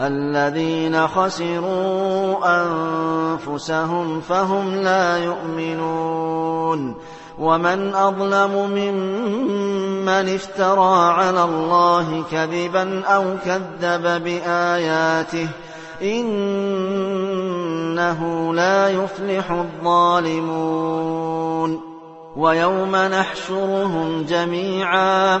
الذين خسروا أنفسهم فهم لا يؤمنون. ومن أظلم ممن افترى على الله كذبا أو كذب بآياته إنه لا يفلح الظالمون. ويوم نحشرهم جميعا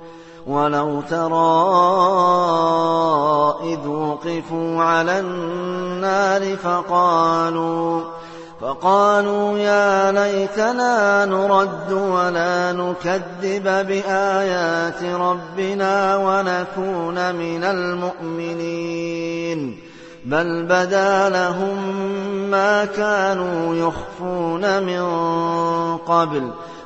ولو ترى إذ وقفوا على النار فقالوا فقالوا يا ليتنا نرد ولا نكذب بآيات ربنا ونكون من المؤمنين. بل بدا لهم ما كانوا يخفون من قبل.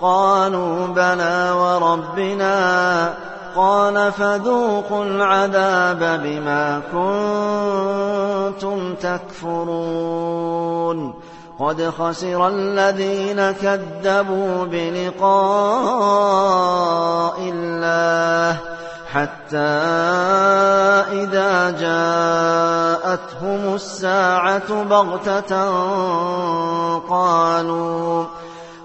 قالوا بلى وربنا. قال فذوقوا العذاب بما كنتم تكفرون. قد خسر الذين كذبوا بلقاء الله حتى إذا جاءتهم الساعة بغتة قالوا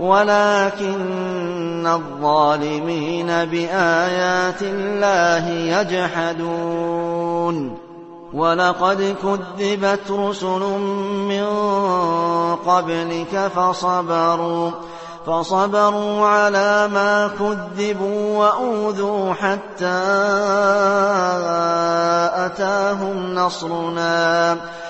ولكن الظالمين بآيات الله يجحدون. ولقد كذبت رسل من قبلك فصبروا فصبروا على ما كذبوا وأوذوا حتى أتاهم نصرنا.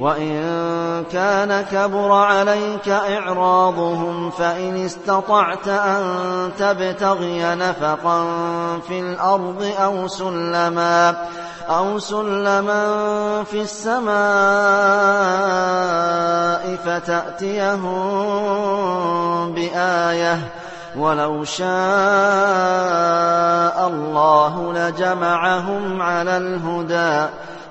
وإن كان كبر عليك إعراضهم فإن استطعت أن تبتغي نفقا في الأرض أو سلما أو سلما في السماء فتأتيهم بآية ولو شاء الله لجمعهم على الهدى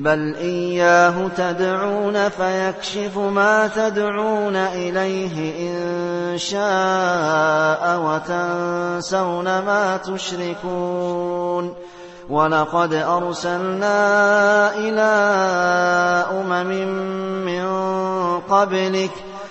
بل إياه تدعون فيكشف ما تدعون إليه إن شاء وتنسون ما تشركون ولقد أرسلنا إلى أمم من قبلك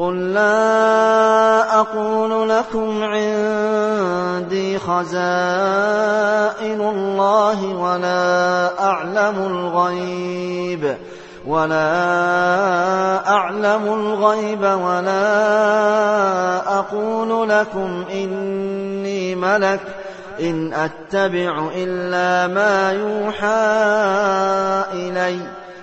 قل لا أقول لكم عندي خزائن الله ولا أعلم الغيب ولا أعلم الغيب ولا أقول لكم إني ملك إن أتبع إلا ما يوحى إليّ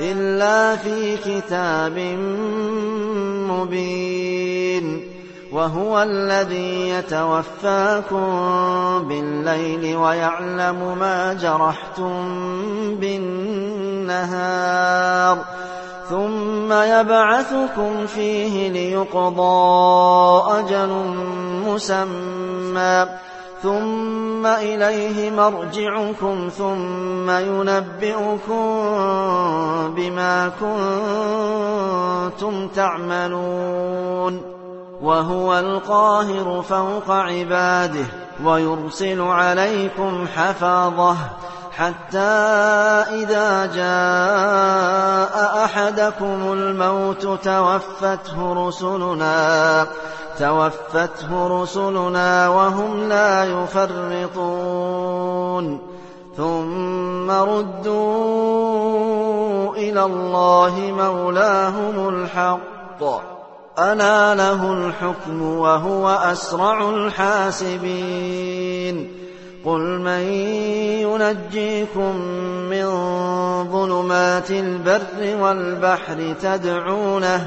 إلا في كتاب مبين وهو الذي يتوفاكم بالليل ويعلم ما جرحتم بالنهار ثم يبعثكم فيه ليقضى أجل مسمى ثم إليه مرجعكم ثم ينبئكم بما كنتم تعملون وهو القاهر فوق عباده ويرسل عليكم حفاظه حتى إذا جاء أحدكم الموت توفته رسلنا توفته رسلنا وهم لا يفرطون. ثم ردوا إلى الله مولاهم الحق. ألا له الحكم وهو أسرع الحاسبين. قل من ينجيكم من ظلمات البر والبحر تدعونه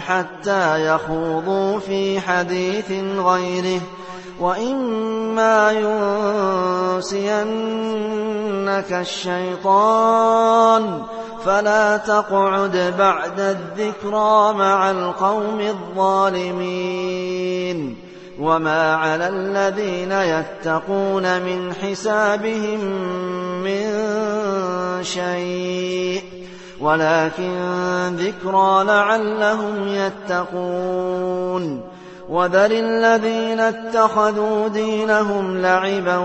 حتى يخوضوا في حديث غيره. وإما ينسينك الشيطان فلا تقعد بعد الذكرى مع القوم الظالمين. وما على الذين يتقون من حسابهم من شيء. ولكن ذكرى لعلهم يتقون وذر الذين اتخذوا دينهم لعبا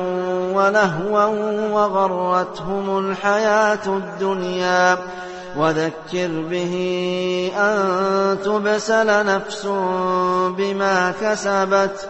ولهوا وغرتهم الحياة الدنيا. وذكر به أن تبسل نفس بما كسبت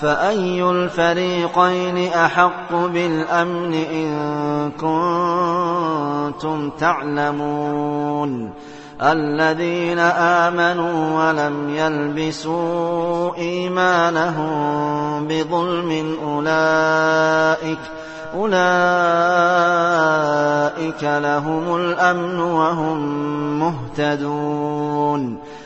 فأي الفريقين أحق بالأمن إن كنتم تعلمون الذين آمنوا ولم يلبسوا إيمانهم بظلم أولئك أولئك لهم الأمن وهم مهتدون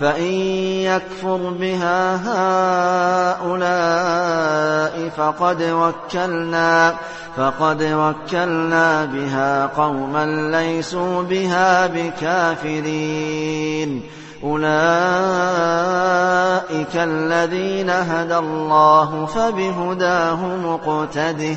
فإن يكفر بها هؤلاء فقد وكلنا فقد وكلنا بها قوما ليسوا بها بكافرين. أولئك الذين هدى الله فبهداه مقتده.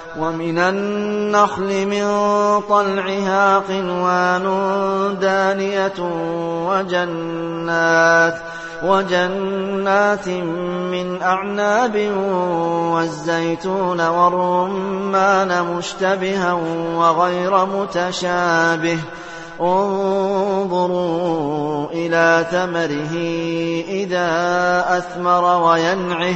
ومن النخل من طلعها قنوان دانية وجنات وجنات من أعناب والزيتون والرمان مشتبها وغير متشابه. انظروا إلى ثمره إذا أثمر وينعه.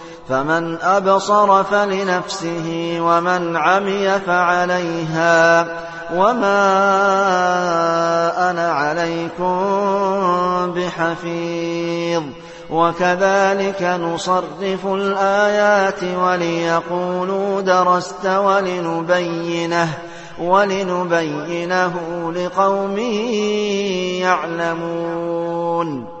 فمن أبصر فلنفسه ومن عمي فعليها وما أنا عليكم بحفيظ وكذلك نصرف الآيات وليقولوا درست ولنبينه ولنبينه لقوم يعلمون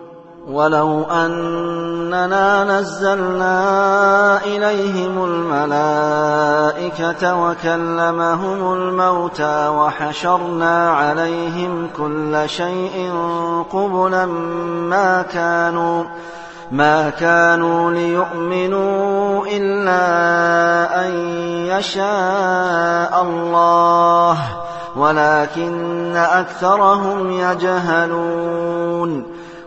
ولو أننا نزلنا إليهم الملائكة وكلمهم الموتى وحشرنا عليهم كل شيء قبلا ما كانوا ما كانوا ليؤمنوا إلا أن يشاء الله ولكن أكثرهم يجهلون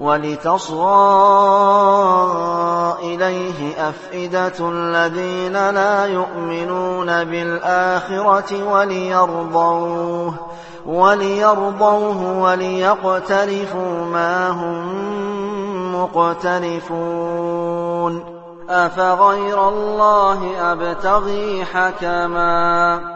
ولتصغى إليه أفئدة الذين لا يؤمنون بالآخرة وليرضوه وليرضوه وليقترفوا ما هم مقترفون. أفغير الله أبتغي حكما؟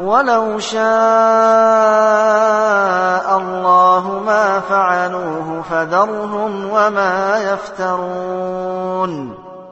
ولو شاء الله ما فعلوه فذرهم وما يفترون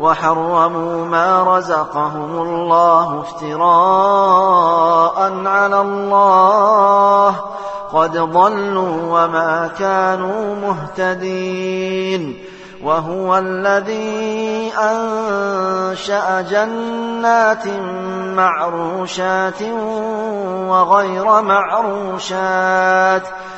وحرموا ما رزقهم الله افتراء على الله قد ضلوا وما كانوا مهتدين وهو الذي أنشأ جنات معروشات وغير معروشات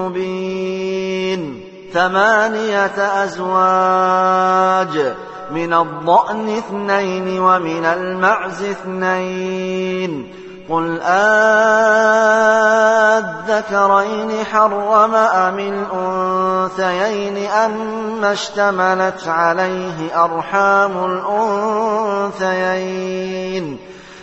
مبين ثمانية أزواج من الضأن اثنين ومن المعز اثنين. قل آذكرين حرم أم الأنثيين أما اشتملت عليه أرحام الأنثيين.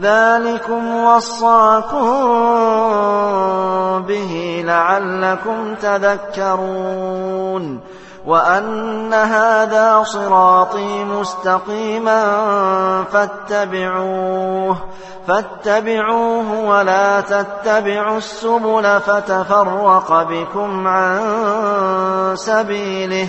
ذلكم وصاكم به لعلكم تذكرون وأن هذا صراطي مستقيما فاتبعوه فاتبعوه ولا تتبعوا السبل فتفرق بكم عن سبيله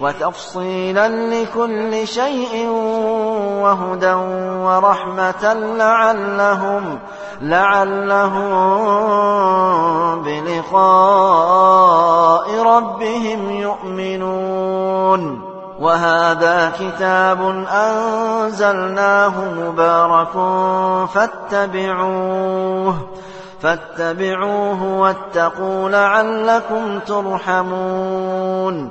وتفصيلا لكل شيء وهدى ورحمة لعلهم لعلهم بلقاء ربهم يؤمنون. وهذا كتاب أنزلناه مبارك فاتبعوه فاتبعوه واتقوا لعلكم ترحمون.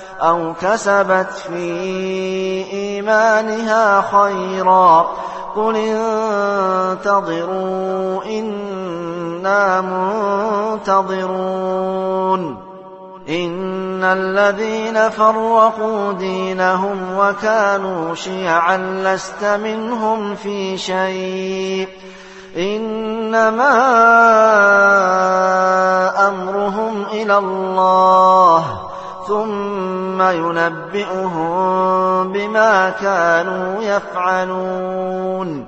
أو كسبت في إيمانها خيرا قل انتظروا إنا منتظرون إن الذين فرقوا دينهم وكانوا شيعا لست منهم في شيء إنما أمرهم إلى الله ثم ينبئهم بما كانوا يفعلون.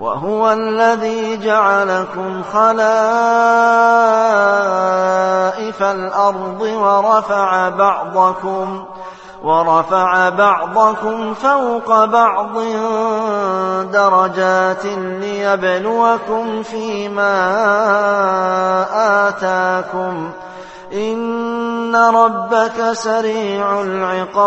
وهو الذي جعلكم خلائف الأرض ورفع بعضكم ورفع بعضكم فوق بعض درجات ليبلوكم فيما آتاكم. إن ربك سريع العقاب.